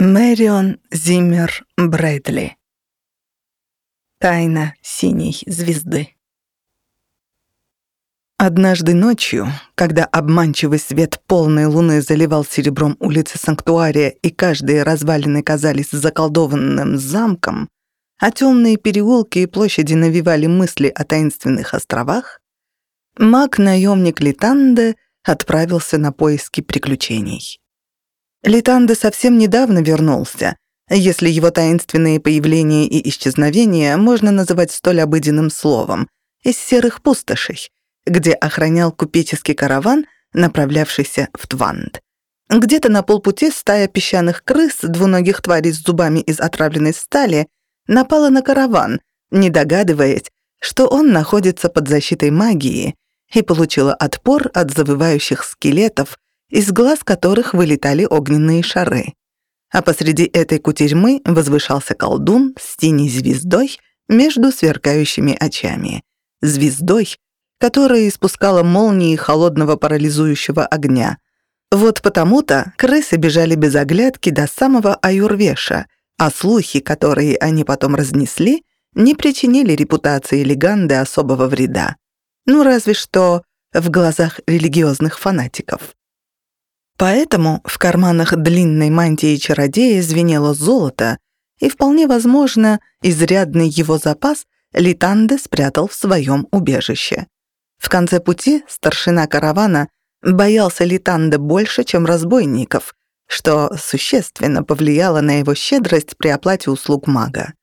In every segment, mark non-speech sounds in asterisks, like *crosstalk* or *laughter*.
Мэрион Зиммер Брэдли. Тайна синей звезды. Однажды ночью, когда обманчивый свет полной луны заливал серебром улицы Санктуария и каждые развалины казались заколдованным замком, а темные переулки и площади навевали мысли о таинственных островах, маг-наемник Литанде отправился на поиски приключений. Литанде совсем недавно вернулся, если его таинственные появления и исчезновения можно называть столь обыденным словом, из серых пустошей, где охранял купеческий караван, направлявшийся в Тванд. Где-то на полпути стая песчаных крыс, двуногих тварей с зубами из отравленной стали, напала на караван, не догадываясь, что он находится под защитой магии, и получила отпор от завывающих скелетов, из глаз которых вылетали огненные шары. А посреди этой кутерьмы возвышался колдун с синей звездой между сверкающими очами. Звездой, которая испускала молнии холодного парализующего огня. Вот потому-то крысы бежали без оглядки до самого Аюрвеша, а слухи, которые они потом разнесли, не причинили репутации Леганды особого вреда. Ну, разве что в глазах религиозных фанатиков. Поэтому в карманах длинной мантии чародея звенело золото, и вполне возможно, изрядный его запас Литанде спрятал в своем убежище. В конце пути старшина каравана боялся Литанде больше, чем разбойников, что существенно повлияло на его щедрость при оплате услуг мага.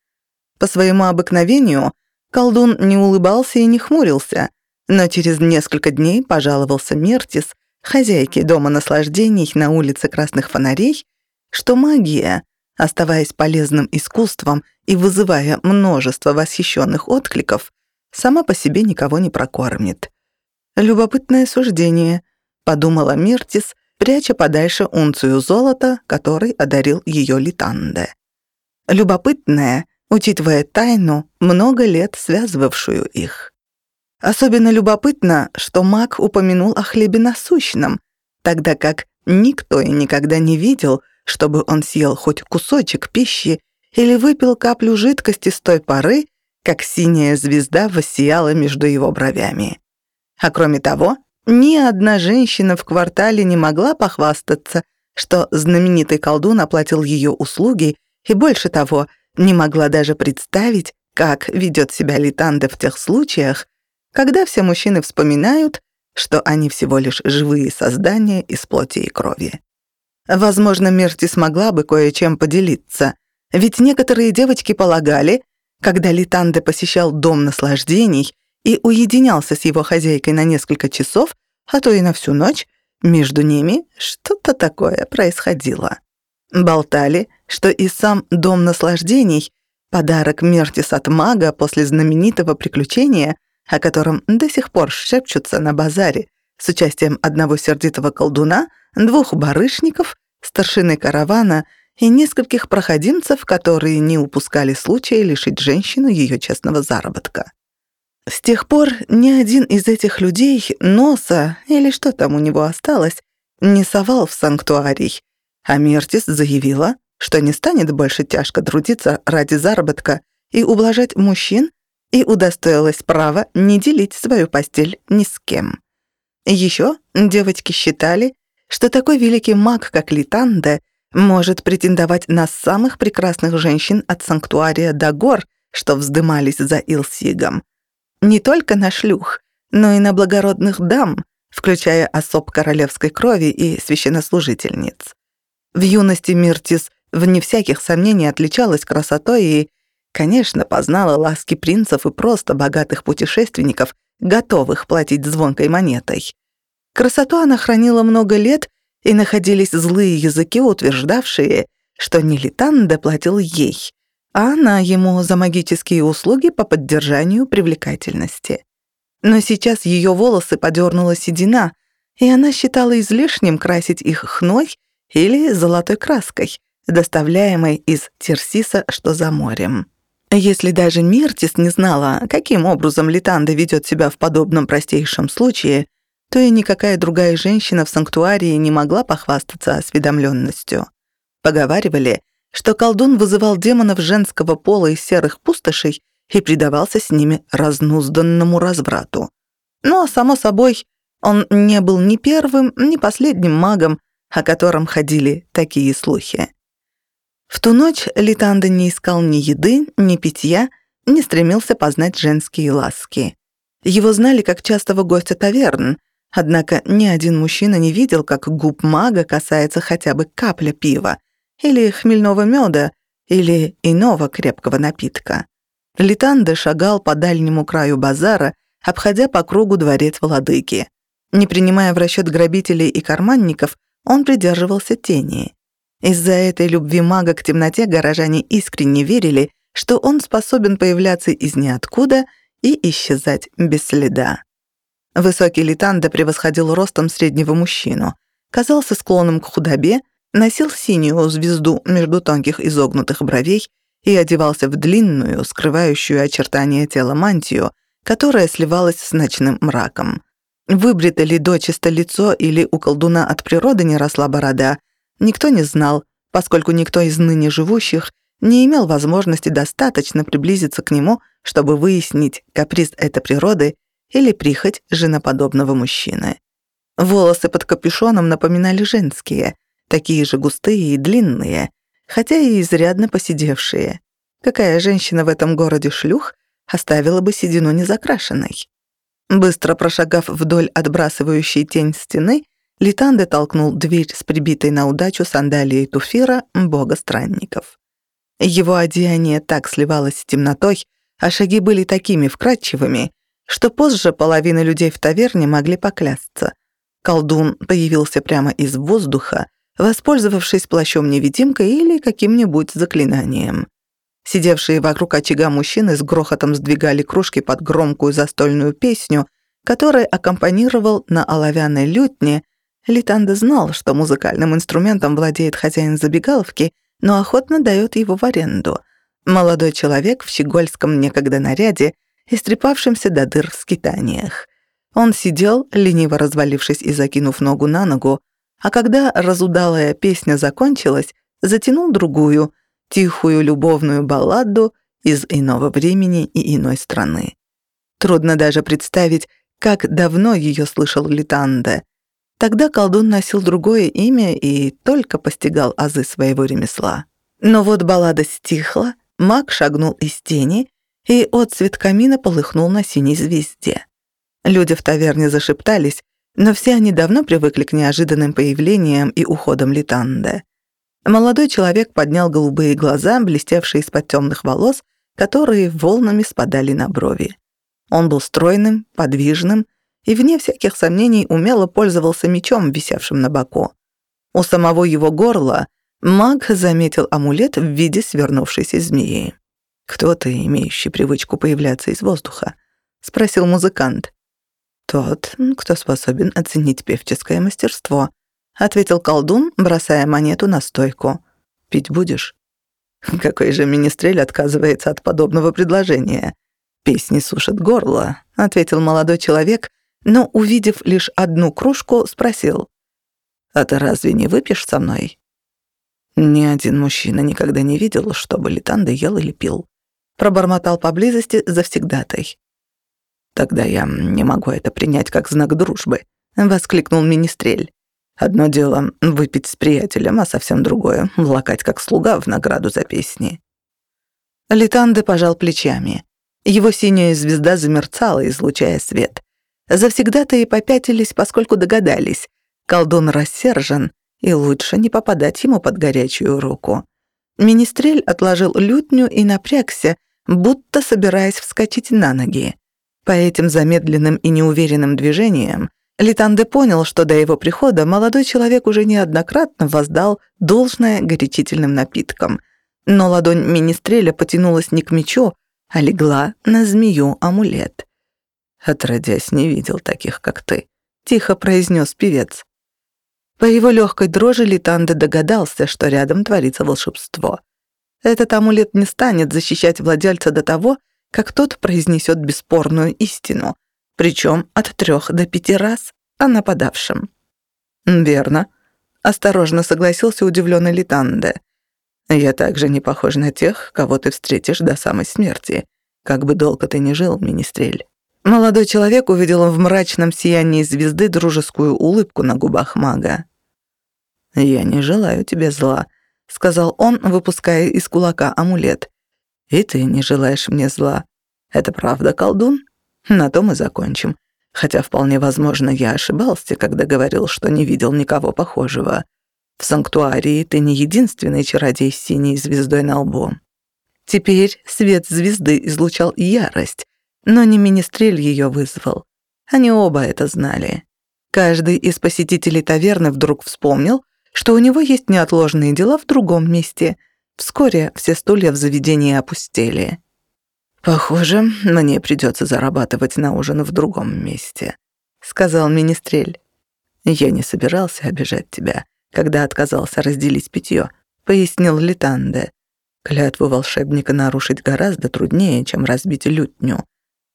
По своему обыкновению колдун не улыбался и не хмурился, но через несколько дней пожаловался Мертис, хозяйки дома наслаждений на улице Красных Фонарей, что магия, оставаясь полезным искусством и вызывая множество восхищенных откликов, сама по себе никого не прокормит. «Любопытное суждение», — подумала Миртис, пряча подальше унцию золота, который одарил ее Литанде. Любопытное, учитывая тайну, много лет связывавшую их. Особенно любопытно, что маг упомянул о хлебе насущном, тогда как никто и никогда не видел, чтобы он съел хоть кусочек пищи или выпил каплю жидкости с той поры, как синяя звезда воссияла между его бровями. А кроме того, ни одна женщина в квартале не могла похвастаться, что знаменитый колдун оплатил ее услуги и, больше того, не могла даже представить, как ведет себя Литанда в тех случаях, когда все мужчины вспоминают, что они всего лишь живые создания из плоти и крови. Возможно, Мерти смогла бы кое-чем поделиться, ведь некоторые девочки полагали, когда Литанде посещал дом наслаждений и уединялся с его хозяйкой на несколько часов, а то и на всю ночь, между ними что-то такое происходило. Болтали, что и сам дом наслаждений — подарок Мертис от мага после знаменитого приключения, о котором до сих пор шепчутся на базаре с участием одного сердитого колдуна, двух барышников, старшины каравана и нескольких проходимцев, которые не упускали случая лишить женщину ее честного заработка. С тех пор ни один из этих людей носа, или что там у него осталось, не совал в санктуарий, а Мертис заявила, что не станет больше тяжко трудиться ради заработка и ублажать мужчин, и удостоилась права не делить свою постель ни с кем. Еще девочки считали, что такой великий маг, как Литанде, может претендовать на самых прекрасных женщин от санктуария до гор, что вздымались за Илсигом. Не только на шлюх, но и на благородных дам, включая особ королевской крови и священнослужительниц. В юности Миртис вне всяких сомнений отличалась красотой и Конечно, познала ласки принцев и просто богатых путешественников, готовых платить звонкой монетой. Красоту она хранила много лет, и находились злые языки, утверждавшие, что не Литан доплатил ей, а она ему за магические услуги по поддержанию привлекательности. Но сейчас ее волосы подернула седина, и она считала излишним красить их хной или золотой краской, доставляемой из Терсиса, что за морем. Если даже Миртис не знала, каким образом Литанда ведет себя в подобном простейшем случае, то и никакая другая женщина в санктуарии не могла похвастаться осведомленностью. Поговаривали, что колдун вызывал демонов женского пола из серых пустошей и предавался с ними разнузданному разврату. Ну а само собой, он не был ни первым, ни последним магом, о котором ходили такие слухи. В ту ночь Литанда не искал ни еды, ни питья, не стремился познать женские ласки. Его знали как частого гостя таверн, однако ни один мужчина не видел, как губ мага касается хотя бы капля пива, или хмельного меда, или иного крепкого напитка. Литанда шагал по дальнему краю базара, обходя по кругу дворец владыки. Не принимая в расчет грабителей и карманников, он придерживался тени. Из-за этой любви мага к темноте горожане искренне верили, что он способен появляться из ниоткуда и исчезать без следа. Высокий Литанда превосходил ростом среднего мужчину, казался склонным к худобе, носил синюю звезду между тонких изогнутых бровей и одевался в длинную, скрывающую очертания тела мантию, которая сливалась с ночным мраком. Выбрито ли дочисто лицо или у колдуна от природы не росла борода, никто не знал, поскольку никто из ныне живущих не имел возможности достаточно приблизиться к нему, чтобы выяснить, каприз это природы или прихоть женоподобного мужчины. Волосы под капюшоном напоминали женские, такие же густые и длинные, хотя и изрядно посидевшие. Какая женщина в этом городе шлюх оставила бы седину незакрашенной? Быстро прошагав вдоль отбрасывающей тень стены, Литанде толкнул дверь с прибитой на удачу сандалией туфира бога странников. Его одеяние так сливалось с темнотой, а шаги были такими вкрадчивыми, что позже половина людей в таверне могли поклясться. Колдун появился прямо из воздуха, воспользовавшись плащом-невидимкой или каким-нибудь заклинанием. Сидевшие вокруг очага мужчины с грохотом сдвигали кружки под громкую застольную песню, которой аккомпанировал на оловянной лютне. Литанда знал, что музыкальным инструментом владеет хозяин забегаловки, но охотно дает его в аренду. Молодой человек в щегольском некогда наряде, истрепавшемся до дыр в скитаниях. Он сидел, лениво развалившись и закинув ногу на ногу, а когда разудалая песня закончилась, затянул другую — тихую любовную балладу из иного времени и иной страны. Трудно даже представить, как давно ее слышал Литанде. Тогда колдун носил другое имя и только постигал азы своего ремесла. Но вот баллада стихла, маг шагнул из тени, и отцвет камина полыхнул на синей звезде. Люди в таверне зашептались, но все они давно привыкли к неожиданным появлениям и уходам Литанде. Молодой человек поднял голубые глаза, блестевшие из-под темных волос, которые волнами спадали на брови. Он был стройным, подвижным и, вне всяких сомнений, умело пользовался мечом, висевшим на боку. У самого его горла маг заметил амулет в виде свернувшейся змеи. «Кто ты, имеющий привычку появляться из воздуха?» — спросил музыкант. «Тот, кто способен оценить певческое мастерство», — ответил колдун, бросая монету на стойку. «Пить будешь?» *laughs* Какой же министрель отказывается от подобного предложения? «Песни сушат горло», — ответил молодой человек, но, увидев лишь одну кружку, спросил. «А ты разве не выпьешь со мной?» Ни один мужчина никогда не видел, чтобы Литанда ел или пил. Пробормотал поблизости завсегдатай. «Тогда я не могу это принять как знак дружбы», — воскликнул министрель. Одно дело — выпить с приятелем, а совсем другое — лакать как слуга в награду за песни. Литанде пожал плечами. Его синяя звезда замерцала, излучая свет. Завсегда-то и попятились, поскольку догадались. Колдун рассержен, и лучше не попадать ему под горячую руку. Министрель отложил лютню и напрягся, будто собираясь вскочить на ноги. По этим замедленным и неуверенным движениям Литанде понял, что до его прихода молодой человек уже неоднократно воздал должное горячительным напиткам, но ладонь министреля потянулась не к мечу, а легла на змею-амулет. «Отродясь, не видел таких, как ты», — тихо произнес певец. По его легкой дрожи Литанде догадался, что рядом творится волшебство. Этот амулет не станет защищать владельца до того, как тот произнесет бесспорную истину — причем от трех до пяти раз, о нападавшем. «Верно. Осторожно согласился удивленный Литанде. «Я также не похож на тех, кого ты встретишь до самой смерти. Как бы долго ты ни жил, Министрель». Молодой человек увидел в мрачном сиянии звезды дружескую улыбку на губах мага. «Я не желаю тебе зла», — сказал он, выпуская из кулака амулет. «И ты не желаешь мне зла. Это правда, колдун? На том и закончим. Хотя вполне возможно, я ошибался, когда говорил, что не видел никого похожего. В санктуарии ты не единственный чародей с синей звездой на лбу». Теперь свет звезды излучал ярость, но не министрель ее вызвал. Они оба это знали. Каждый из посетителей таверны вдруг вспомнил, что у него есть неотложные дела в другом месте. Вскоре все стулья в заведении опустели. «Похоже, мне придется зарабатывать на ужин в другом месте», — сказал Министрель. «Я не собирался обижать тебя, когда отказался разделить питье», — пояснил Литанде. «Клятву волшебника нарушить гораздо труднее, чем разбить лютню.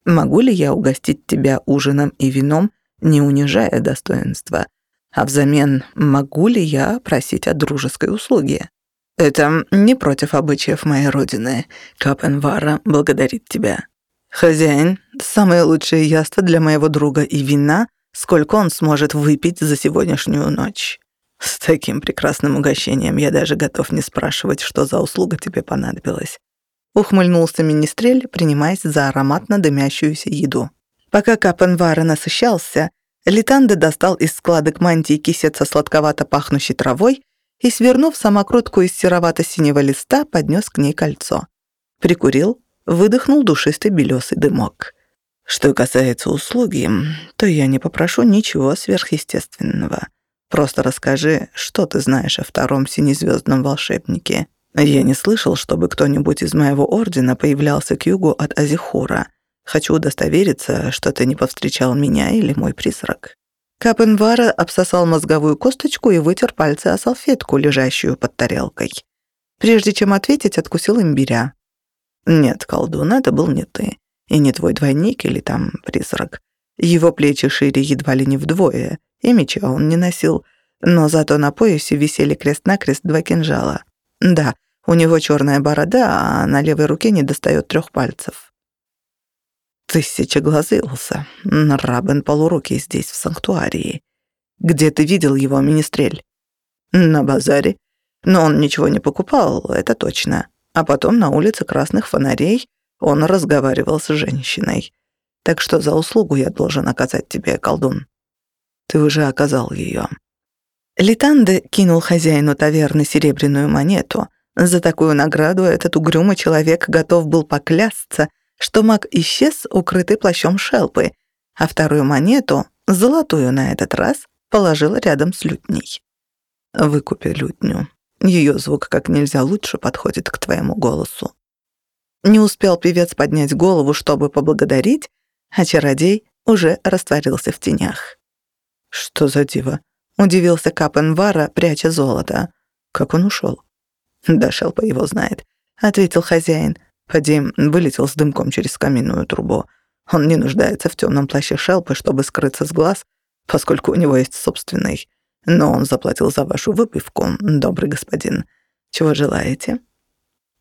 Могу ли я угостить тебя ужином и вином, не унижая достоинства? А взамен могу ли я просить о дружеской услуге? Это не против обычаев моей родины. Капенвара благодарит тебя. Хозяин, самое лучшее яство для моего друга и вина, сколько он сможет выпить за сегодняшнюю ночь. С таким прекрасным угощением я даже готов не спрашивать, что за услуга тебе понадобилась. Ухмыльнулся министрель, принимаясь за ароматно дымящуюся еду. Пока Капенвара насыщался, Литанде достал из складок мантии кисет со сладковато пахнущей травой и, свернув самокрутку из серовато-синего листа, поднес к ней кольцо. Прикурил, выдохнул душистый белесый дымок. Что касается услуги, то я не попрошу ничего сверхъестественного. Просто расскажи, что ты знаешь о втором синезвездном волшебнике. Я не слышал, чтобы кто-нибудь из моего ордена появлялся к югу от Азихура — Хочу удостовериться, что ты не повстречал меня или мой призрак». Капенвара обсосал мозговую косточку и вытер пальцы о салфетку, лежащую под тарелкой. Прежде чем ответить, откусил имбиря. «Нет, колдун, это был не ты. И не твой двойник или там призрак. Его плечи шире едва ли не вдвое, и меча он не носил, но зато на поясе висели крест-накрест два кинжала. Да, у него черная борода, а на левой руке не достает трех пальцев. Тысячеглазый Рабен полурукий здесь, в санктуарии. Где ты видел его, министрель? На базаре. Но он ничего не покупал, это точно. А потом на улице красных фонарей он разговаривал с женщиной. Так что за услугу я должен оказать тебе, колдун. Ты уже оказал ее. Литанде кинул хозяину таверны серебряную монету. За такую награду этот угрюмый человек готов был поклясться — что маг исчез, укрытый плащом шелпы, а вторую монету, золотую на этот раз, положила рядом с лютней. «Выкупи лютню. Ее звук как нельзя лучше подходит к твоему голосу». Не успел певец поднять голову, чтобы поблагодарить, а чародей уже растворился в тенях. «Что за диво?» — удивился Капенвара, пряча золото. «Как он ушел?» «Да Шелпа его знает», — ответил хозяин. Хадим вылетел с дымком через каминную трубу. Он не нуждается в темном плаще шелпы, чтобы скрыться с глаз, поскольку у него есть собственный. Но он заплатил за вашу выпивку, добрый господин. Чего желаете?»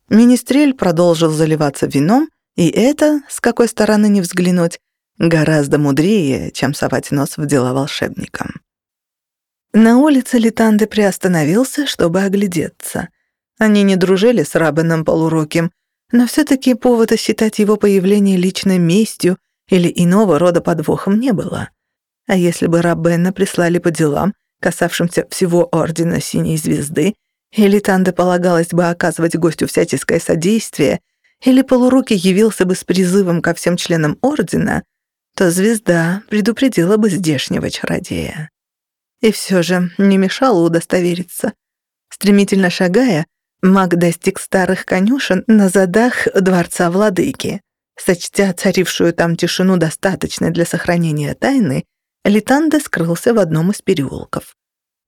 Министрель продолжил заливаться вином, и это, с какой стороны не взглянуть, гораздо мудрее, чем совать нос в дела волшебникам. На улице Литанды приостановился, чтобы оглядеться. Они не дружили с Рабеном Полуроким, но все-таки повода считать его появление личной местью или иного рода подвохом не было. А если бы Раббена прислали по делам, касавшимся всего Ордена Синей Звезды, или Танде полагалось бы оказывать гостю всяческое содействие, или Полуруки явился бы с призывом ко всем членам Ордена, то звезда предупредила бы здешнего чародея. И все же не мешало удостовериться. Стремительно шагая, Маг достиг старых конюшен на задах дворца владыки. Сочтя царившую там тишину достаточной для сохранения тайны, Литанде скрылся в одном из переулков.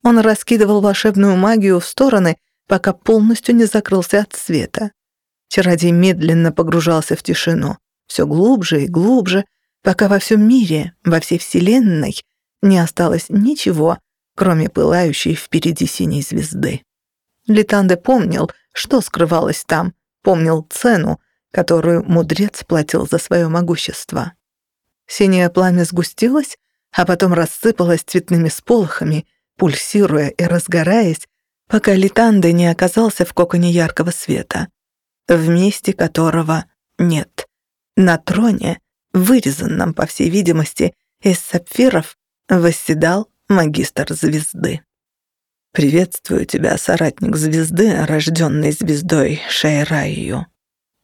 Он раскидывал волшебную магию в стороны, пока полностью не закрылся от света. Чародей медленно погружался в тишину, все глубже и глубже, пока во всем мире, во всей вселенной не осталось ничего, кроме пылающей впереди синей звезды. Литанде помнил, что скрывалось там, помнил цену, которую мудрец платил за свое могущество. Синее пламя сгустилось, а потом рассыпалось цветными сполохами, пульсируя и разгораясь, пока Литанде не оказался в коконе яркого света, в месте которого нет. На троне, вырезанном, по всей видимости, из сапфиров, восседал магистр звезды. «Приветствую тебя, соратник звезды, рожденный звездой Шайраю».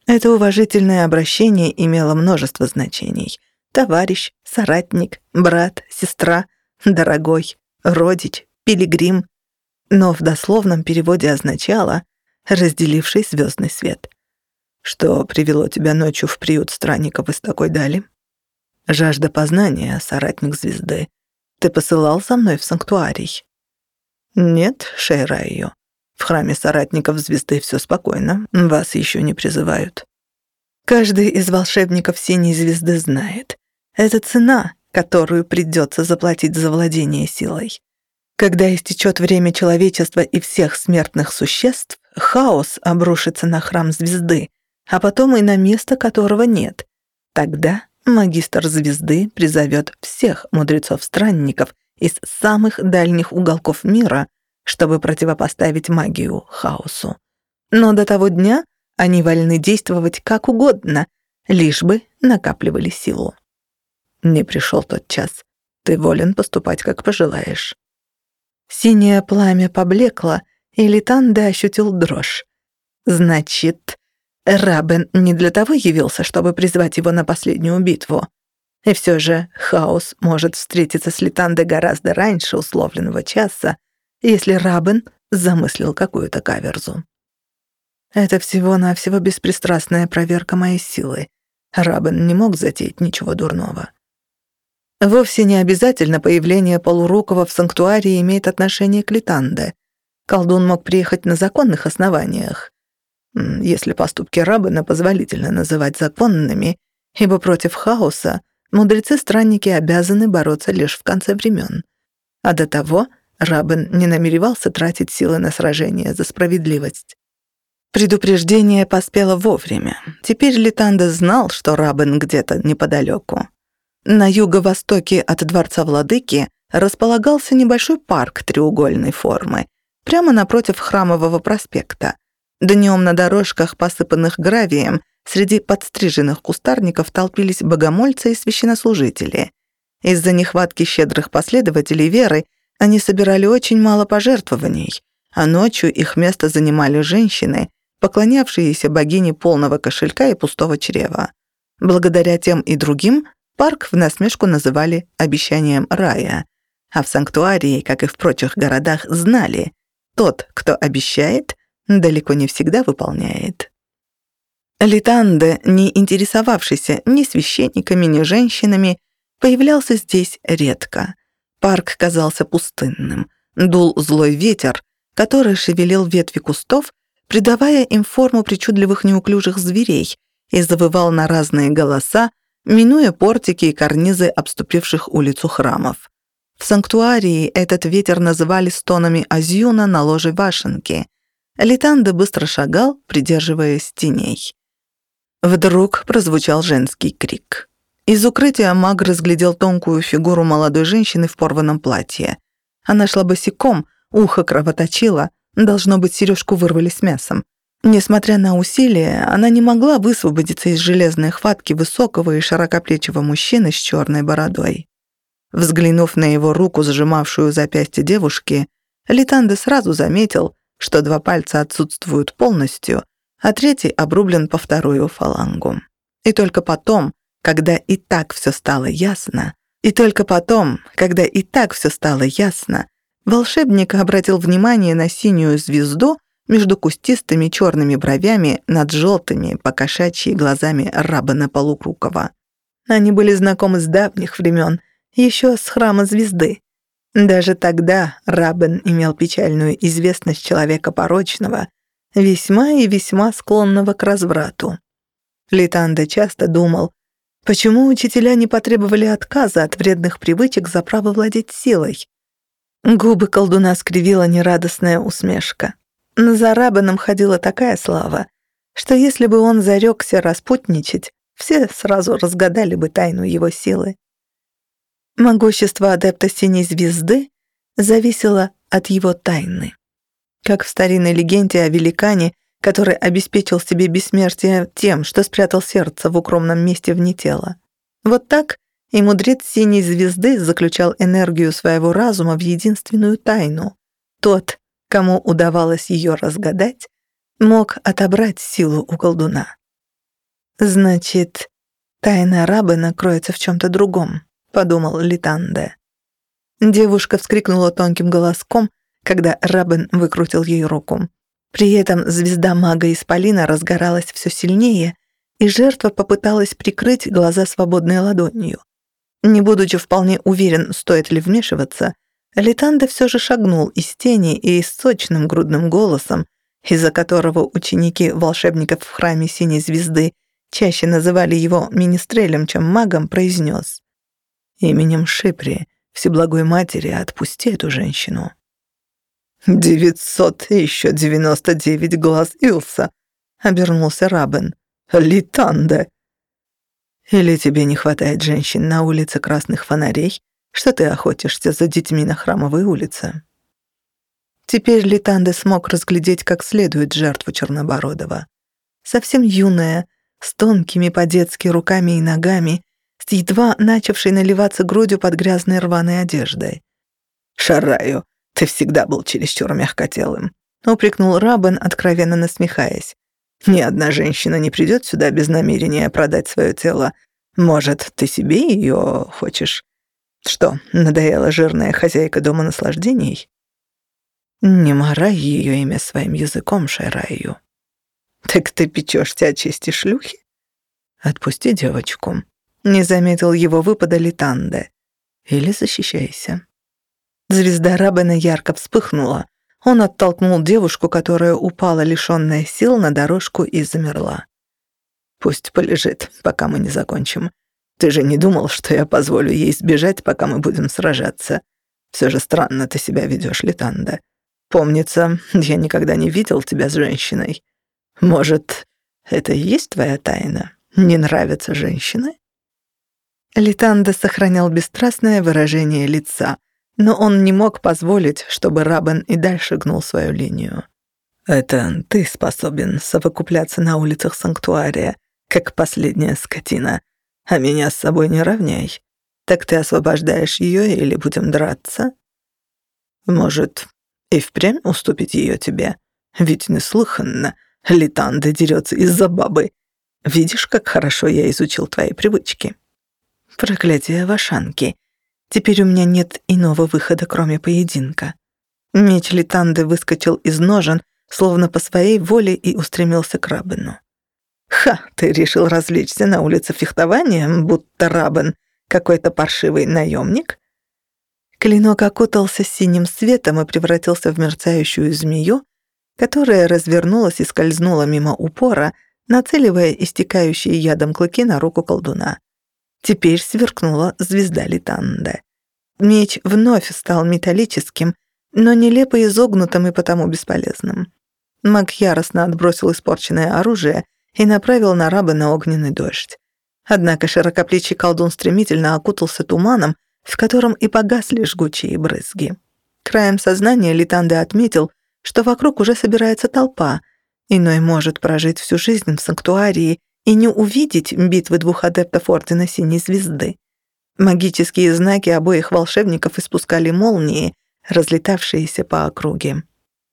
Это уважительное обращение имело множество значений. Товарищ, соратник, брат, сестра, дорогой, родич, пилигрим. Но в дословном переводе означало «разделивший звездный свет». Что привело тебя ночью в приют странников из такой дали? Жажда познания, соратник звезды. Ты посылал за мной в санктуарий. «Нет, Шейрайо. В храме соратников звезды все спокойно, вас еще не призывают». Каждый из волшебников синей звезды знает. Это цена, которую придется заплатить за владение силой. Когда истечет время человечества и всех смертных существ, хаос обрушится на храм звезды, а потом и на место, которого нет. Тогда магистр звезды призовет всех мудрецов-странников из самых дальних уголков мира, чтобы противопоставить магию хаосу. Но до того дня они вольны действовать как угодно, лишь бы накапливали силу. Не пришел тот час. Ты волен поступать, как пожелаешь. Синее пламя поблекло, и Литанда ощутил дрожь. Значит, Рабен не для того явился, чтобы призвать его на последнюю битву. И все же хаос может встретиться с Литандой гораздо раньше условленного часа, если Рабен замыслил какую-то каверзу. Это всего-навсего беспристрастная проверка моей силы. Рабен не мог затеять ничего дурного. Вовсе не обязательно появление полурукого в санктуарии имеет отношение к Литанде. Колдун мог приехать на законных основаниях. Если поступки Рабена позволительно называть законными, ибо против хаоса мудрецы-странники обязаны бороться лишь в конце времен. А до того Рабен не намеревался тратить силы на сражение за справедливость. Предупреждение поспело вовремя. Теперь Литанда знал, что Рабен где-то неподалеку. На юго-востоке от дворца владыки располагался небольшой парк треугольной формы, прямо напротив храмового проспекта. Днем на дорожках, посыпанных гравием, Среди подстриженных кустарников толпились богомольцы и священнослужители. Из-за нехватки щедрых последователей веры они собирали очень мало пожертвований, а ночью их место занимали женщины, поклонявшиеся богине полного кошелька и пустого чрева. Благодаря тем и другим парк в насмешку называли «обещанием рая», а в санктуарии, как и в прочих городах, знали, тот, кто обещает, далеко не всегда выполняет. Литанде, не интересовавшийся ни священниками, ни женщинами, появлялся здесь редко. Парк казался пустынным. Дул злой ветер, который шевелил ветви кустов, придавая им форму причудливых неуклюжих зверей, и завывал на разные голоса, минуя портики и карнизы обступивших улицу храмов. В санктуарии этот ветер называли стонами Азюна на ложе Вашенки. Литанде быстро шагал, придерживаясь теней. Вдруг прозвучал женский крик. Из укрытия маг разглядел тонкую фигуру молодой женщины в порванном платье. Она шла босиком, ухо кровоточило, должно быть, сережку вырвали с мясом. Несмотря на усилия, она не могла высвободиться из железной хватки высокого и широкоплечего мужчины с черной бородой. Взглянув на его руку, сжимавшую запястье девушки, Литанде сразу заметил, что два пальца отсутствуют полностью, а третий обрублен по вторую фалангу. И только потом, когда и так все стало ясно, и только потом, когда и так все стало ясно, волшебник обратил внимание на синюю звезду между кустистыми черными бровями над желтыми, покошачьи глазами Рабана Полукрукова. Они были знакомы с давних времен, еще с храма звезды. Даже тогда Рабен имел печальную известность человека порочного, весьма и весьма склонного к разврату. Литанда часто думал, почему учителя не потребовали отказа от вредных привычек за право владеть силой. Губы колдуна скривила нерадостная усмешка. За Рабаном ходила такая слава, что если бы он зарекся распутничать, все сразу разгадали бы тайну его силы. Могущество адепта Синей Звезды зависело от его тайны. Как в старинной легенде о великане, который обеспечил себе бессмертие тем, что спрятал сердце в укромном месте вне тела. Вот так и мудрец Синей Звезды заключал энергию своего разума в единственную тайну. Тот, кому удавалось ее разгадать, мог отобрать силу у колдуна. Значит, тайна рабы накроется в чем-то другом. — подумал Литанде. Девушка вскрикнула тонким голоском, когда Рабен выкрутил ей руку. При этом звезда мага Исполина разгоралась все сильнее, и жертва попыталась прикрыть глаза свободной ладонью. Не будучи вполне уверен, стоит ли вмешиваться, Литанда все же шагнул из тени и с сочным грудным голосом, из-за которого ученики волшебников в храме Синей Звезды чаще называли его министрелем, чем магом, произнес именем Шипри, Всеблагой Матери, отпусти эту женщину». «Девятьсот и еще девяносто девять глаз Илса», — обернулся Рабен. «Литанда!» «Или тебе не хватает женщин на улице красных фонарей, что ты охотишься за детьми на Храмовой улице?» Теперь Литанда смог разглядеть как следует жертву Чернобородова. Совсем юная, с тонкими по-детски руками и ногами, с едва начавшей наливаться грудью под грязной рваной одеждой. «Шараю, ты всегда был чересчур мягкотелым», — упрекнул Рабен, откровенно насмехаясь. «Ни одна женщина не придет сюда без намерения продать свое тело. Может, ты себе ее хочешь? Что, надоела жирная хозяйка дома наслаждений?» «Не морай ее имя своим языком, Шараю». «Так ты печешься от чести шлюхи?» «Отпусти девочку», не заметил его выпада Литанде. Или защищайся. Звезда Рабена ярко вспыхнула. Он оттолкнул девушку, которая упала, лишённая сил, на дорожку и замерла. «Пусть полежит, пока мы не закончим. Ты же не думал, что я позволю ей сбежать, пока мы будем сражаться? Все же странно ты себя ведёшь, Литанда. Помнится, я никогда не видел тебя с женщиной. Может, это и есть твоя тайна? Не нравятся женщины?» Литанда сохранял бесстрастное выражение лица, но он не мог позволить, чтобы Рабен и дальше гнул свою линию. «Это ты способен совокупляться на улицах Санктуария, как последняя скотина, а меня с собой не равняй. Так ты освобождаешь ее или будем драться? Может, и впрямь уступить ее тебе? Ведь неслыханно, Литанда дерется из-за бабы. Видишь, как хорошо я изучил твои привычки?» Проклятие Вашанки. Теперь у меня нет иного выхода, кроме поединка. Меч Литанды выскочил из ножен, словно по своей воле, и устремился к Рабену. «Ха, ты решил развлечься на улице фехтованием, будто Рабен, какой-то паршивый наемник?» Клинок окутался синим светом и превратился в мерцающую змею, которая развернулась и скользнула мимо упора, нацеливая истекающие ядом клыки на руку колдуна. Теперь сверкнула звезда Литанде. Меч вновь стал металлическим, но нелепо изогнутым и потому бесполезным. Маг яростно отбросил испорченное оружие и направил на раба на огненный дождь. Однако широкоплечий колдун стремительно окутался туманом, в котором и погасли жгучие брызги. Краем сознания Литанде отметил, что вокруг уже собирается толпа. Иной может прожить всю жизнь в санктуарии и не увидеть битвы двух адептов Ордена Синей Звезды. Магические знаки обоих волшебников испускали молнии, разлетавшиеся по округе.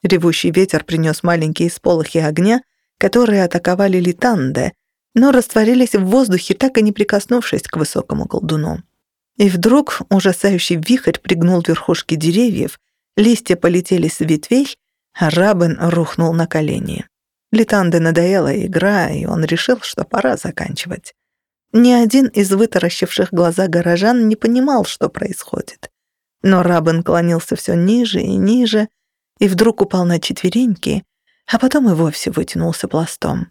Ревущий ветер принес маленькие сполохи огня, которые атаковали Литанде, но растворились в воздухе, так и не прикоснувшись к высокому колдуну. И вдруг ужасающий вихрь пригнул верхушки деревьев, листья полетели с ветвей, а Рабен рухнул на колени. Литанде надоела игра, и он решил, что пора заканчивать. Ни один из вытаращивших глаза горожан не понимал, что происходит. Но Рабен клонился все ниже и ниже, и вдруг упал на четвереньки, а потом и вовсе вытянулся пластом.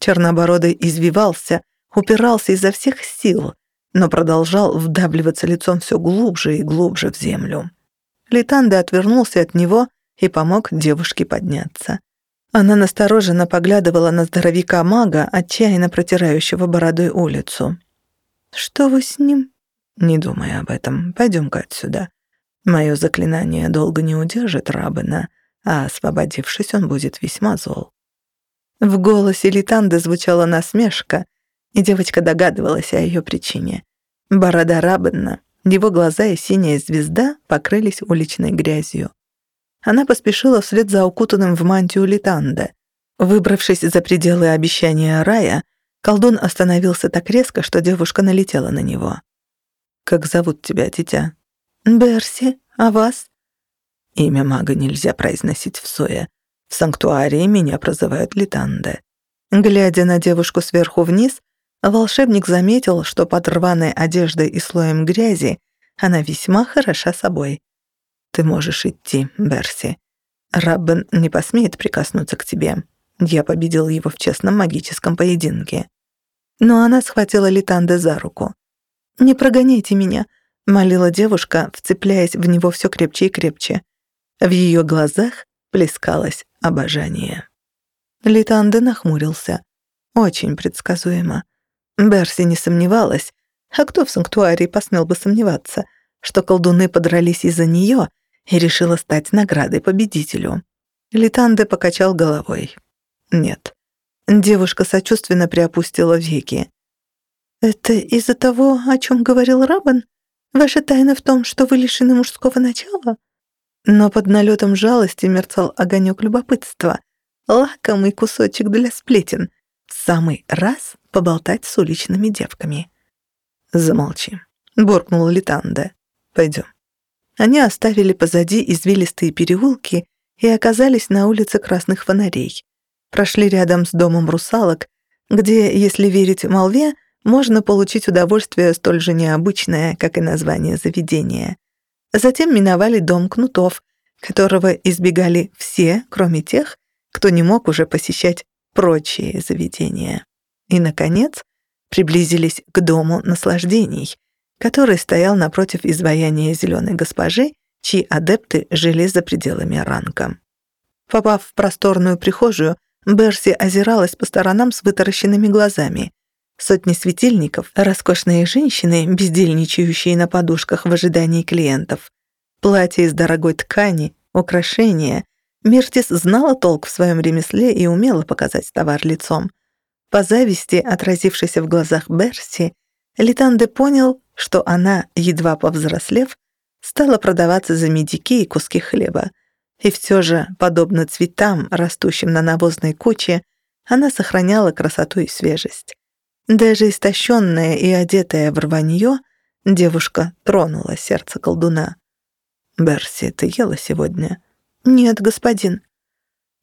Чернобородый извивался, упирался изо всех сил, но продолжал вдавливаться лицом все глубже и глубже в землю. Литанда отвернулся от него и помог девушке подняться. Она настороженно поглядывала на здоровяка-мага, отчаянно протирающего бородой улицу. «Что вы с ним?» «Не думай об этом. Пойдем-ка отсюда. Мое заклинание долго не удержит Рабена, а освободившись, он будет весьма зол». В голосе Литанды звучала насмешка, и девочка догадывалась о ее причине. Борода Рабена, его глаза и синяя звезда покрылись уличной грязью. Она поспешила вслед за укутанным в мантию Литанда. Выбравшись за пределы обещания рая, колдун остановился так резко, что девушка налетела на него. «Как зовут тебя, дитя?» «Берси. А вас?» Имя мага нельзя произносить в суе. В санктуарии меня прозывают Литанде. Глядя на девушку сверху вниз, волшебник заметил, что под рваной одеждой и слоем грязи она весьма хороша собой. Ты можешь идти, Берси. Раббен не посмеет прикоснуться к тебе. Я победил его в честном магическом поединке. Но она схватила Литанде за руку. «Не прогоняйте меня», — молила девушка, вцепляясь в него все крепче и крепче. В ее глазах плескалось обожание. Литанде нахмурился. Очень предсказуемо. Берси не сомневалась, а кто в санктуарии посмел бы сомневаться, что колдуны подрались из-за нее — и решила стать наградой победителю. Литанде покачал головой. Нет. Девушка сочувственно приопустила веки. «Это из-за того, о чем говорил Рабан? Ваша тайна в том, что вы лишены мужского начала?» Но под налетом жалости мерцал огонек любопытства. Лакомый кусочек для сплетен. В самый раз поболтать с уличными девками. «Замолчи», — буркнула Литанда. «Пойдем». Они оставили позади извилистые переулки и оказались на улице Красных Фонарей. Прошли рядом с домом русалок, где, если верить молве, можно получить удовольствие столь же необычное, как и название заведения. Затем миновали дом кнутов, которого избегали все, кроме тех, кто не мог уже посещать прочие заведения. И, наконец, приблизились к дому наслаждений, который стоял напротив изваяния зеленой госпожи, чьи адепты жили за пределами ранка. Попав в просторную прихожую, Берси озиралась по сторонам с вытаращенными глазами. Сотни светильников, роскошные женщины, бездельничающие на подушках в ожидании клиентов, платья из дорогой ткани, украшения. Миртис знала толк в своем ремесле и умела показать товар лицом. По зависти, отразившейся в глазах Берси, Литанде понял, что она, едва повзрослев, стала продаваться за медики и куски хлеба. И все же, подобно цветам, растущим на навозной куче, она сохраняла красоту и свежесть. Даже истощенная и одетая в рванье, девушка тронула сердце колдуна. «Берси, ты ела сегодня?» «Нет, господин».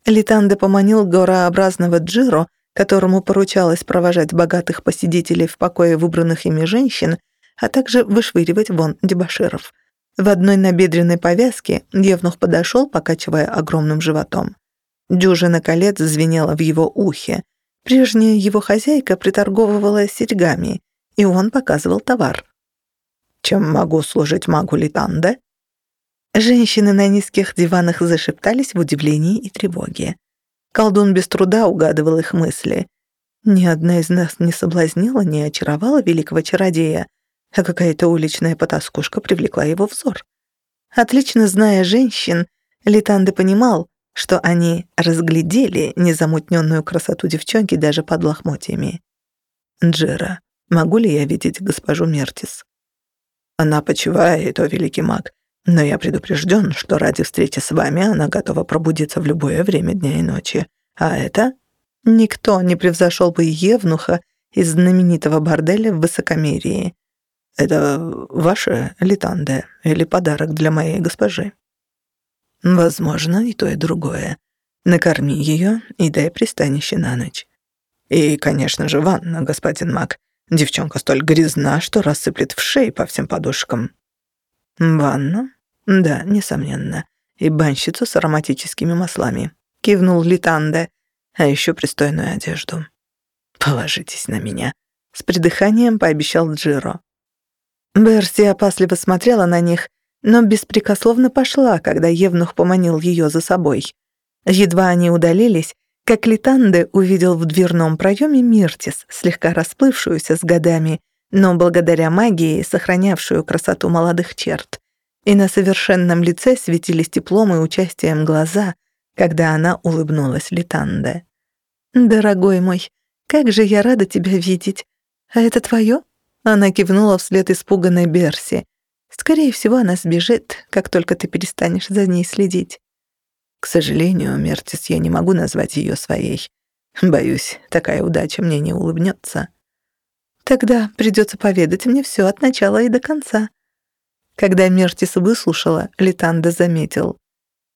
Литанде поманил горообразного Джиро, которому поручалось провожать богатых посетителей в покое выбранных ими женщин, а также вышвыривать вон дебоширов. В одной набедренной повязке Евнух подошел, покачивая огромным животом. Дюжина колец звенела в его ухе. Прежняя его хозяйка приторговывала серьгами, и он показывал товар. «Чем могу служить магу Литанде?» Женщины на низких диванах зашептались в удивлении и тревоге. Колдун без труда угадывал их мысли. Ни одна из нас не соблазнила, не очаровала великого чародея, а какая-то уличная потаскушка привлекла его взор. Отлично зная женщин, Литанде понимал, что они разглядели незамутненную красоту девчонки даже под лохмотьями. «Джера, могу ли я видеть госпожу Мертис?» «Она почивает, о великий маг, но я предупрежден, что ради встречи с вами она готова пробудиться в любое время дня и ночи. А это...» Никто не превзошел бы Евнуха из знаменитого борделя в Высокомерии. Это ваша литанда или подарок для моей госпожи? Возможно, и то, и другое. Накорми ее и дай пристанище на ночь. И, конечно же, ванна, господин Мак. Девчонка столь грязна, что рассыплет в шеи по всем подушкам. Ванна? Да, несомненно. И банщицу с ароматическими маслами. Кивнул Литанде. А еще пристойную одежду. Положитесь на меня. С придыханием пообещал Джиро. Берси опасливо смотрела на них, но беспрекословно пошла, когда Евнух поманил ее за собой. Едва они удалились, как Литанде увидел в дверном проеме Миртис, слегка расплывшуюся с годами, но благодаря магии, сохранявшую красоту молодых черт. И на совершенном лице светились теплом и участием глаза, когда она улыбнулась Литанде. «Дорогой мой, как же я рада тебя видеть. А это твое?» Она кивнула вслед испуганной Берси. «Скорее всего, она сбежит, как только ты перестанешь за ней следить». К сожалению, Мертис, я не могу назвать ее своей. Боюсь, такая удача мне не улыбнется. Тогда придется поведать мне все от начала и до конца. Когда Мертис выслушала, Литанда заметил.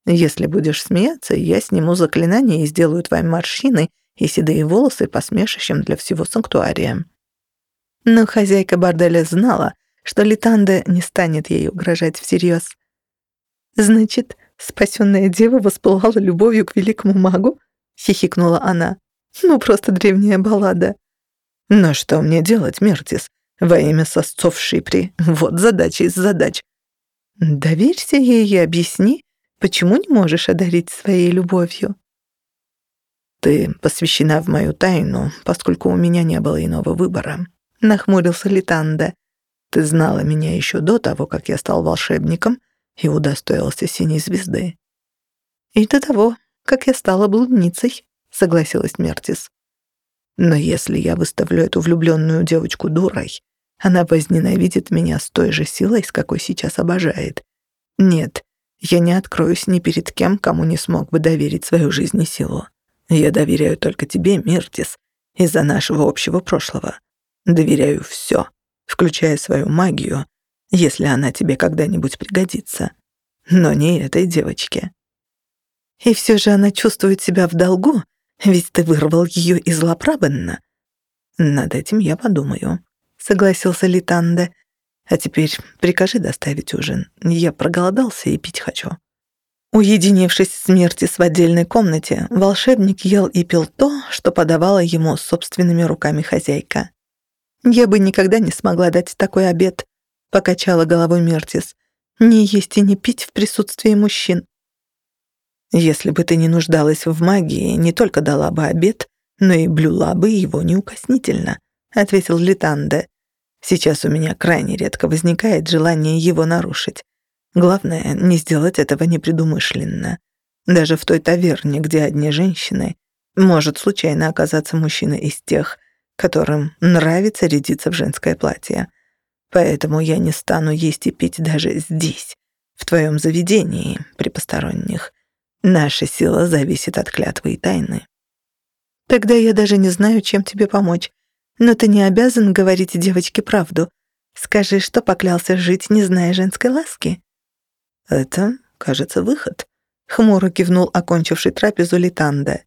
«Если будешь смеяться, я сниму заклинание и сделаю твои морщины и седые волосы посмешищем для всего санктуария». Но хозяйка борделя знала, что Литанда не станет ей угрожать всерьез. «Значит, спасенная дева воспылала любовью к великому магу?» — хихикнула она. «Ну, просто древняя баллада». «Но что мне делать, Мертис? Во имя сосцов Шипри. Вот задача из задач». «Доверься ей и объясни, почему не можешь одарить своей любовью». «Ты посвящена в мою тайну, поскольку у меня не было иного выбора», — нахмурился Литанда. «Ты знала меня еще до того, как я стал волшебником и удостоился синей звезды». «И до того, как я стала блудницей», — согласилась Мертис. «Но если я выставлю эту влюбленную девочку дурой, она возненавидит меня с той же силой, с какой сейчас обожает. Нет, я не откроюсь ни перед кем, кому не смог бы доверить свою жизнь и силу. Я доверяю только тебе, Миртис, из-за нашего общего прошлого. Доверяю все, включая свою магию, если она тебе когда-нибудь пригодится. Но не этой девочке. И все же она чувствует себя в долгу, ведь ты вырвал ее из Лапрабенна. Над этим я подумаю, согласился Литанде. А теперь прикажи доставить ужин. Я проголодался и пить хочу. Уединившись с Мертис в отдельной комнате, волшебник ел и пил то, что подавала ему собственными руками хозяйка. «Я бы никогда не смогла дать такой обед», — покачала головой Мертис. «Не есть и не пить в присутствии мужчин». «Если бы ты не нуждалась в магии, не только дала бы обед, но и блюла бы его неукоснительно», — ответил Литанде. «Сейчас у меня крайне редко возникает желание его нарушить. Главное, не сделать этого непредумышленно. Даже в той таверне, где одни женщины, может случайно оказаться мужчина из тех, которым нравится рядиться в женское платье. Поэтому я не стану есть и пить даже здесь, в твоем заведении, при посторонних. Наша сила зависит от клятвы и тайны. Тогда я даже не знаю, чем тебе помочь. Но ты не обязан говорить девочке правду. Скажи, что поклялся жить, не зная женской ласки. «Это, кажется, выход», — хмуро кивнул окончивший трапезу Литанда.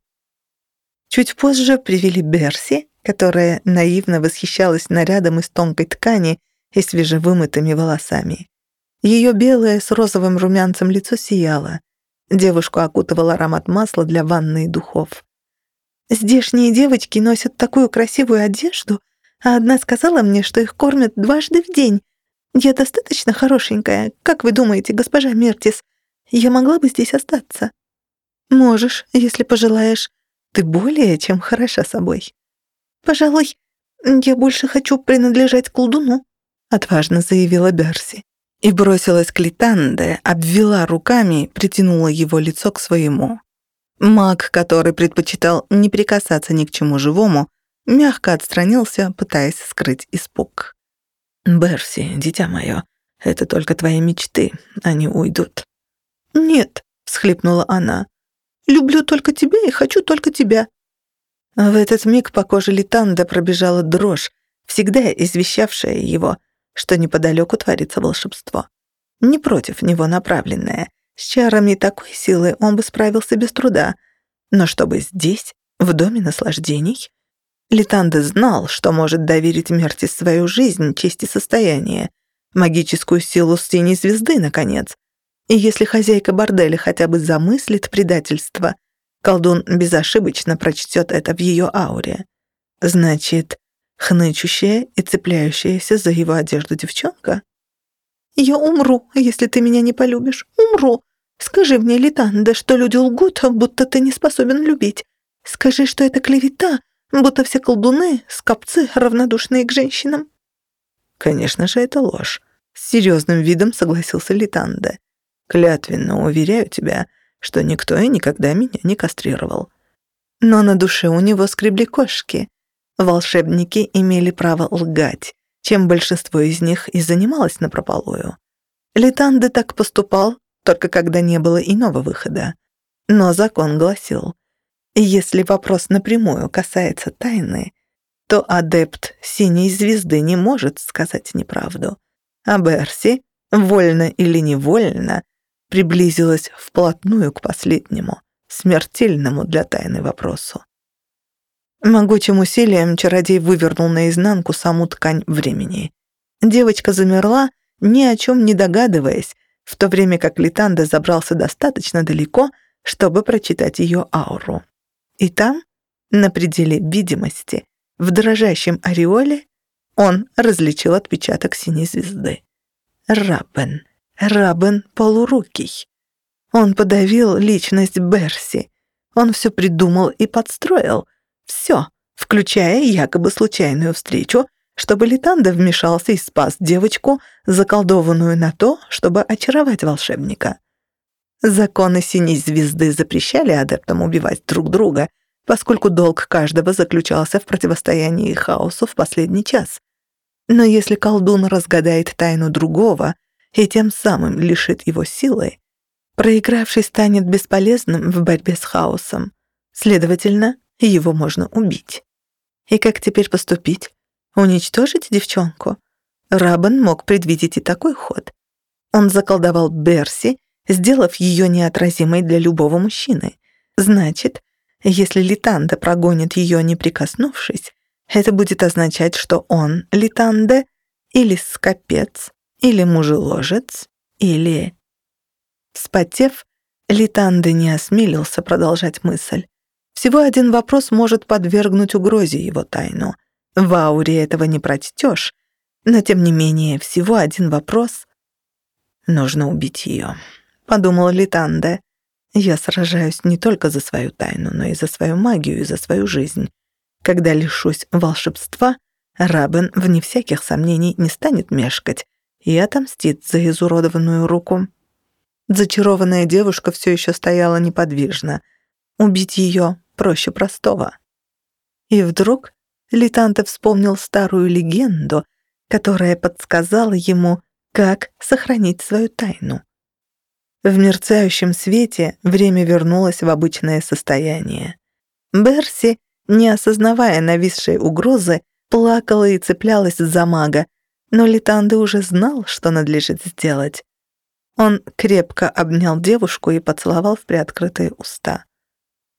Чуть позже привели Берси, которая наивно восхищалась нарядом из тонкой ткани и свежевымытыми волосами. Ее белое с розовым румянцем лицо сияло. Девушку окутывал аромат масла для ванны и духов. «Здешние девочки носят такую красивую одежду, а одна сказала мне, что их кормят дважды в день, я достаточно хорошенькая, как вы думаете, госпожа Мертис? Я могла бы здесь остаться? Можешь, если пожелаешь. Ты более чем хороша собой. Пожалуй, я больше хочу принадлежать колдуну, отважно заявила Берси. И бросилась к Литанде, обвела руками, притянула его лицо к своему. Маг, который предпочитал не прикасаться ни к чему живому, мягко отстранился, пытаясь скрыть испуг. «Берси, дитя мое, это только твои мечты, они уйдут». «Нет», — всхлипнула она, — «люблю только тебя и хочу только тебя». В этот миг по коже Литанда пробежала дрожь, всегда извещавшая его, что неподалеку творится волшебство. Не против него направленное. С чарами такой силы он бы справился без труда. Но чтобы здесь, в доме наслаждений, Литанда знал, что может доверить Мерти свою жизнь, честь и состояние, магическую силу синей звезды, наконец. И если хозяйка борделя хотя бы замыслит предательство, колдун безошибочно прочтет это в ее ауре. Значит, хнычущая и цепляющаяся за его одежду девчонка? Я умру, если ты меня не полюбишь. Умру. Скажи мне, Литанда, что люди лгут, будто ты не способен любить. Скажи, что это клевета, будто все колдуны, скопцы, равнодушные к женщинам». «Конечно же, это ложь», — с серьезным видом согласился Литанда. «Клятвенно уверяю тебя, что никто и никогда меня не кастрировал». Но на душе у него скребли кошки. Волшебники имели право лгать, чем большинство из них и занималось напропалую. Литанде так поступал, только когда не было иного выхода. Но закон гласил, если вопрос напрямую касается тайны, то адепт синей звезды не может сказать неправду. А Берси, вольно или невольно, приблизилась вплотную к последнему, смертельному для тайны вопросу. Могучим усилием чародей вывернул наизнанку саму ткань времени. Девочка замерла, ни о чем не догадываясь, в то время как Литанда забрался достаточно далеко, чтобы прочитать ее ауру. И там, на пределе видимости, в дрожащем ореоле, он различил отпечаток синей звезды. Рабен. Рабен полурукий. Он подавил личность Берси. Он все придумал и подстроил. Все, включая якобы случайную встречу, чтобы Литанда вмешался и спас девочку, заколдованную на то, чтобы очаровать волшебника. Законы синей звезды запрещали адептам убивать друг друга, поскольку долг каждого заключался в противостоянии хаосу в последний час. Но если колдун разгадает тайну другого и тем самым лишит его силы, проигравший станет бесполезным в борьбе с хаосом. Следовательно, его можно убить. И как теперь поступить? Уничтожить девчонку? Рабан мог предвидеть и такой ход. Он заколдовал Берси, сделав ее неотразимой для любого мужчины. Значит, если Литанда прогонит ее, не прикоснувшись, это будет означать, что он, Литанде, или скопец, или мужеложец, или... Вспотев, Литанде не осмелился продолжать мысль. Всего один вопрос может подвергнуть угрозе его тайну. В ауре этого не прочтешь, но тем не менее всего один вопрос. Нужно убить ее подумала Литанда. Я сражаюсь не только за свою тайну, но и за свою магию и за свою жизнь. Когда лишусь волшебства, Рабен, вне всяких сомнений, не станет мешкать и отомстит за изуродованную руку. Зачарованная девушка все еще стояла неподвижно. Убить ее проще простого. И вдруг Литанте вспомнил старую легенду, которая подсказала ему, как сохранить свою тайну. В мерцающем свете время вернулось в обычное состояние. Берси, не осознавая нависшей угрозы, плакала и цеплялась за мага, но Литанде уже знал, что надлежит сделать. Он крепко обнял девушку и поцеловал в приоткрытые уста.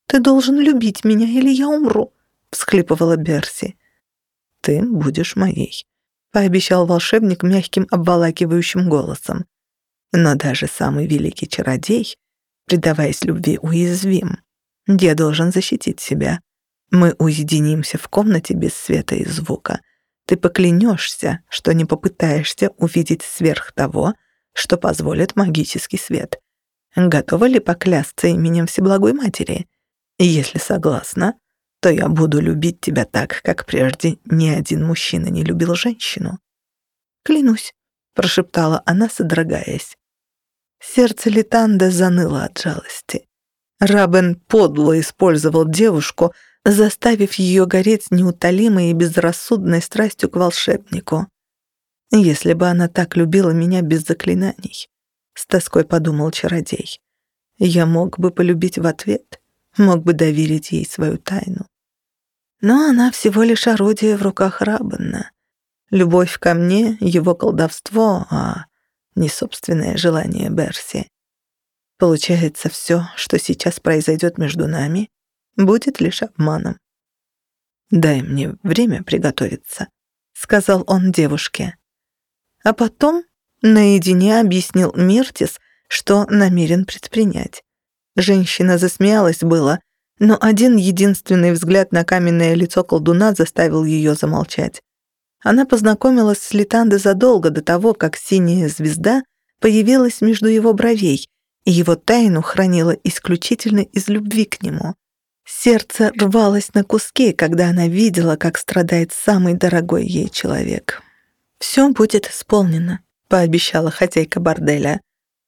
«Ты должен любить меня, или я умру», — всхлипывала Берси. «Ты будешь моей», — пообещал волшебник мягким обволакивающим голосом. Но даже самый великий чародей, предаваясь любви, уязвим. Я должен защитить себя. Мы уединимся в комнате без света и звука. Ты поклянешься, что не попытаешься увидеть сверх того, что позволит магический свет. Готова ли поклясться именем Всеблагой Матери? Если согласна, то я буду любить тебя так, как прежде ни один мужчина не любил женщину. Клянусь, прошептала она, содрогаясь. Сердце Литанда заныло от жалости. Рабен подло использовал девушку, заставив ее гореть неутолимой и безрассудной страстью к волшебнику. «Если бы она так любила меня без заклинаний», — с тоской подумал чародей, «я мог бы полюбить в ответ, мог бы доверить ей свою тайну. Но она всего лишь орудие в руках Рабана. Любовь ко мне — его колдовство, а не собственное желание Берси. Получается, все, что сейчас произойдет между нами, будет лишь обманом. «Дай мне время приготовиться», — сказал он девушке. А потом наедине объяснил Миртис, что намерен предпринять. Женщина засмеялась было, но один единственный взгляд на каменное лицо колдуна заставил ее замолчать. Она познакомилась с Литандой задолго до того, как синяя звезда появилась между его бровей, и его тайну хранила исключительно из любви к нему. Сердце рвалось на куски, когда она видела, как страдает самый дорогой ей человек. «Все будет исполнено», — пообещала хозяйка борделя.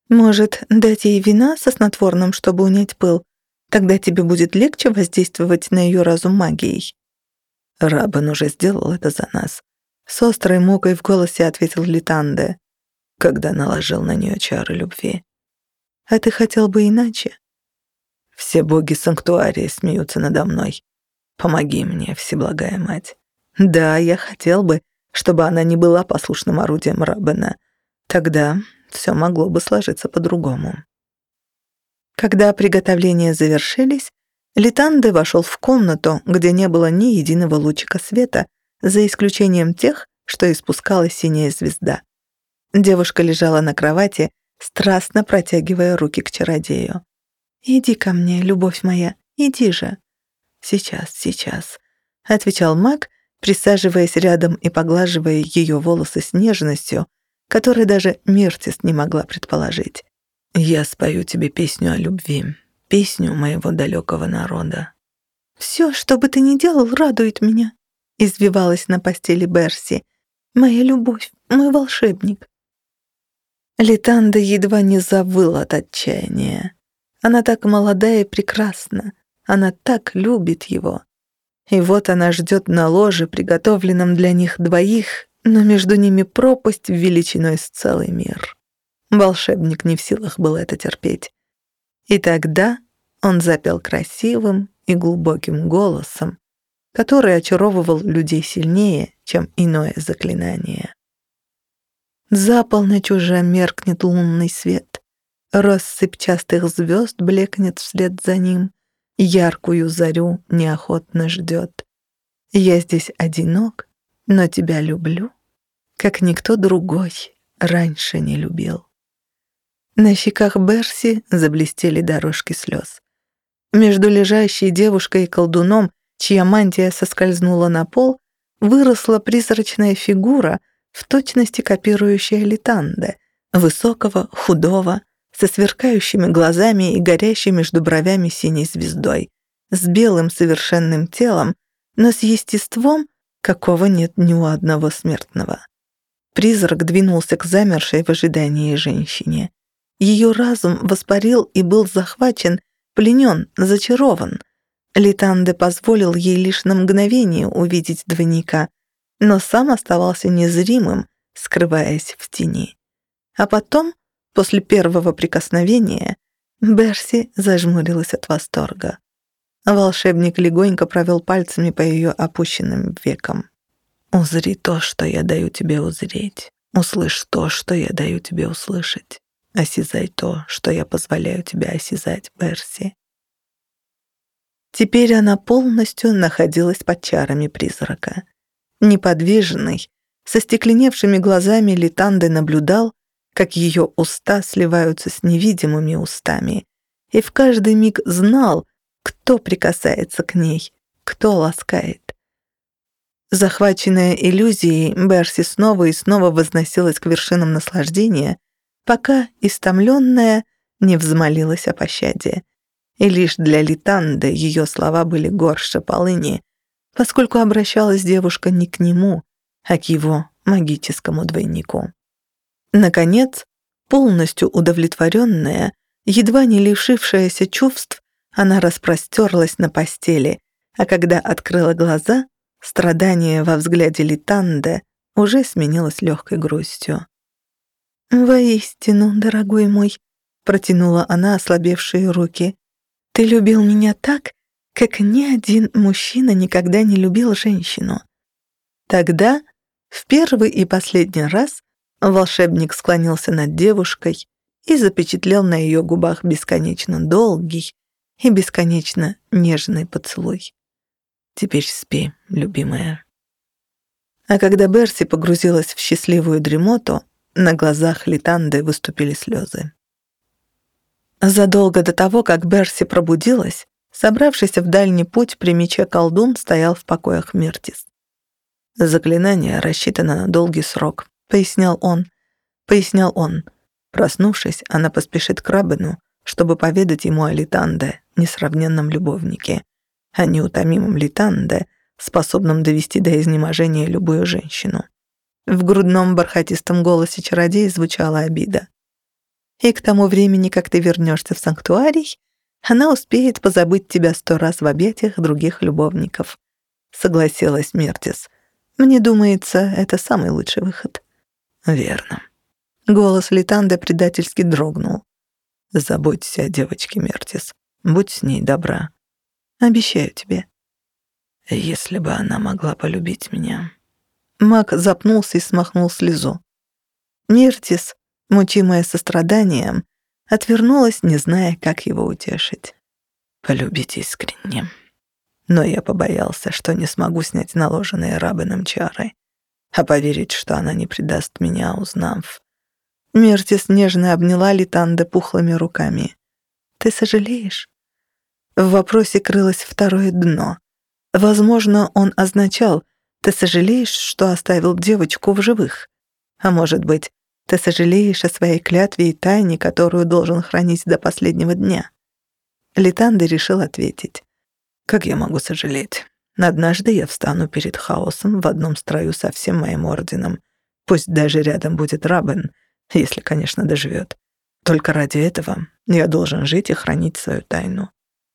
«Может, дать ей вина со снотворным, чтобы унять пыл? Тогда тебе будет легче воздействовать на ее разум магией». Рабан уже сделал это за нас. С острой мукой в голосе ответил Литанде, когда наложил на нее чары любви. «А ты хотел бы иначе?» Все боги санктуария смеются надо мной. Помоги мне, Всеблагая Мать. Да, я хотел бы, чтобы она не была послушным орудием Рабена. Тогда все могло бы сложиться по-другому. Когда приготовления завершились, Литанде вошел в комнату, где не было ни единого лучика света, за исключением тех, что испускала синяя звезда. Девушка лежала на кровати, страстно протягивая руки к чародею. «Иди ко мне, любовь моя, иди же». «Сейчас, сейчас», — отвечал маг, присаживаясь рядом и поглаживая ее волосы с нежностью, которой даже Миртис не могла предположить. «Я спою тебе песню о любви, песню моего далекого народа». «Все, что бы ты ни делал, радует меня», — извивалась на постели Берси. «Моя любовь, мой волшебник». Литанда едва не завыла от отчаяния. Она так молодая и прекрасна. Она так любит его. И вот она ждет на ложе, приготовленном для них двоих, но между ними пропасть величиной с целый мир. Волшебник не в силах был это терпеть. И тогда он запел красивым и глубоким голосом, который очаровывал людей сильнее, чем иное заклинание. За полночь уже меркнет лунный свет. Россыпь частых звезд блекнет вслед за ним, Яркую зарю неохотно ждет. Я здесь одинок, но тебя люблю, Как никто другой раньше не любил. На щеках Берси заблестели дорожки слез. Между лежащей девушкой и колдуном, чья мантия соскользнула на пол, выросла призрачная фигура, в точности копирующая Литанде, высокого, худого, со сверкающими глазами и горящей между бровями синей звездой, с белым совершенным телом, но с естеством, какого нет ни у одного смертного. Призрак двинулся к замершей в ожидании женщине. Ее разум воспарил и был захвачен, пленен, зачарован. Литанде позволил ей лишь на мгновение увидеть двойника, но сам оставался незримым, скрываясь в тени. А потом После первого прикосновения Берси зажмурилась от восторга. Волшебник легонько провел пальцами по ее опущенным векам. «Узри то, что я даю тебе узреть. Услышь то, что я даю тебе услышать. Осязай то, что я позволяю тебе осязать, Берси». Теперь она полностью находилась под чарами призрака. Неподвижный, со стекленевшими глазами Литанды наблюдал, как ее уста сливаются с невидимыми устами, и в каждый миг знал, кто прикасается к ней, кто ласкает. Захваченная иллюзией, Берси снова и снова возносилась к вершинам наслаждения, пока, истомленная, не взмолилась о пощаде. И лишь для Литанды ее слова были горше полыни, поскольку обращалась девушка не к нему, а к его магическому двойнику. Наконец, полностью удовлетворенная, едва не лишившаяся чувств, она распростерлась на постели, а когда открыла глаза, страдание во взгляде Литанде уже сменилось легкой грустью. «Воистину, дорогой мой», — протянула она ослабевшие руки, «ты любил меня так, как ни один мужчина никогда не любил женщину». Тогда, в первый и последний раз, Волшебник склонился над девушкой и запечатлел на ее губах бесконечно долгий и бесконечно нежный поцелуй. «Теперь спи, любимая». А когда Берси погрузилась в счастливую дремоту, на глазах Литанды выступили слезы. Задолго до того, как Берси пробудилась, собравшийся в дальний путь при мече колдун стоял в покоях Миртис. «Заклинание рассчитано на долгий срок», — пояснял он. Пояснял он. Проснувшись, она поспешит к Рабину, чтобы поведать ему о Литанде, несравненном любовнике, о неутомимом Литанде, способном довести до изнеможения любую женщину. В грудном бархатистом голосе чародея звучала обида. «И к тому времени, как ты вернешься в санктуарий, она успеет позабыть тебя сто раз в объятиях других любовников», — согласилась Мертис. «Мне думается, это самый лучший выход». «Верно». Голос Литанды предательски дрогнул. «Заботься о девочке, Мертис. Будь с ней добра. Обещаю тебе». «Если бы она могла полюбить меня». Мак запнулся и смахнул слезу. Мертис, мучимая состраданием, отвернулась, не зная, как его утешить. «Полюбить искренне», но я побоялся, что не смогу снять наложенные рабыном чары, а поверить, что она не предаст меня, узнав. Мертис нежно обняла Литанде пухлыми руками. «Ты сожалеешь?» В вопросе крылось второе дно. Возможно, он означал «ты сожалеешь, что оставил девочку в живых?» А может быть, «ты сожалеешь о своей клятве и тайне, которую должен хранить до последнего дня?» Литанда решил ответить. Как я могу сожалеть? Однажды я встану перед хаосом в одном строю со всем моим орденом. Пусть даже рядом будет Рабен, если, конечно, доживет. Только ради этого я должен жить и хранить свою тайну.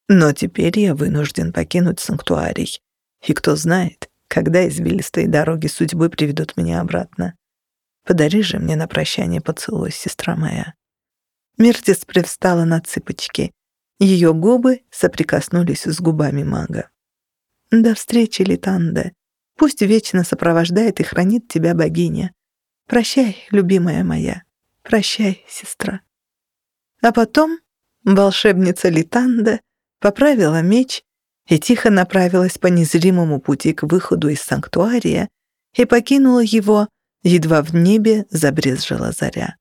Но теперь я вынужден покинуть санктуарий. И кто знает, когда извилистые дороги судьбы приведут меня обратно. Подари же мне на прощание поцелуй, сестра моя». Миртис привстала на цыпочки. Ее губы соприкоснулись с губами мага. «До встречи, Литанда. Пусть вечно сопровождает и хранит тебя богиня. Прощай, любимая моя. Прощай, сестра». А потом волшебница Литанда поправила меч и тихо направилась по незримому пути к выходу из санктуария и покинула его, едва в небе забрезжила заря.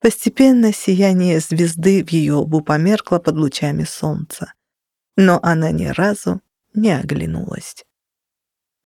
Постепенно сияние звезды в ее лбу померкло под лучами солнца. Но она ни разу не оглянулась.